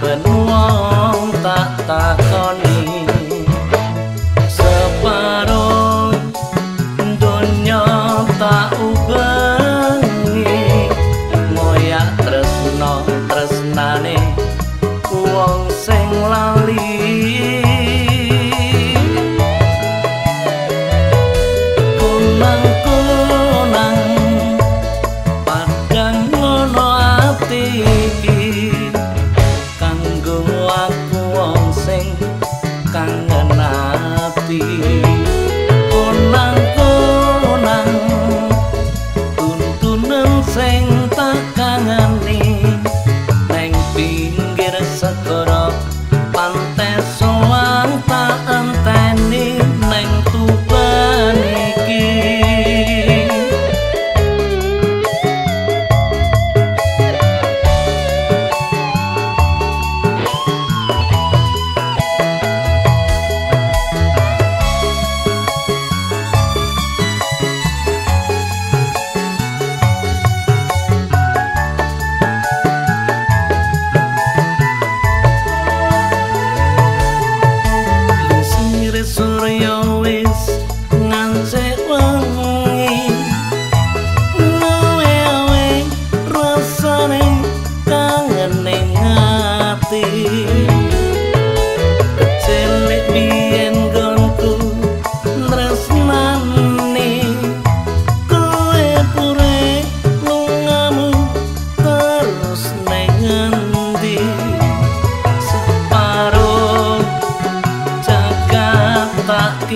benuang tak takon be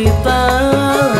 kita.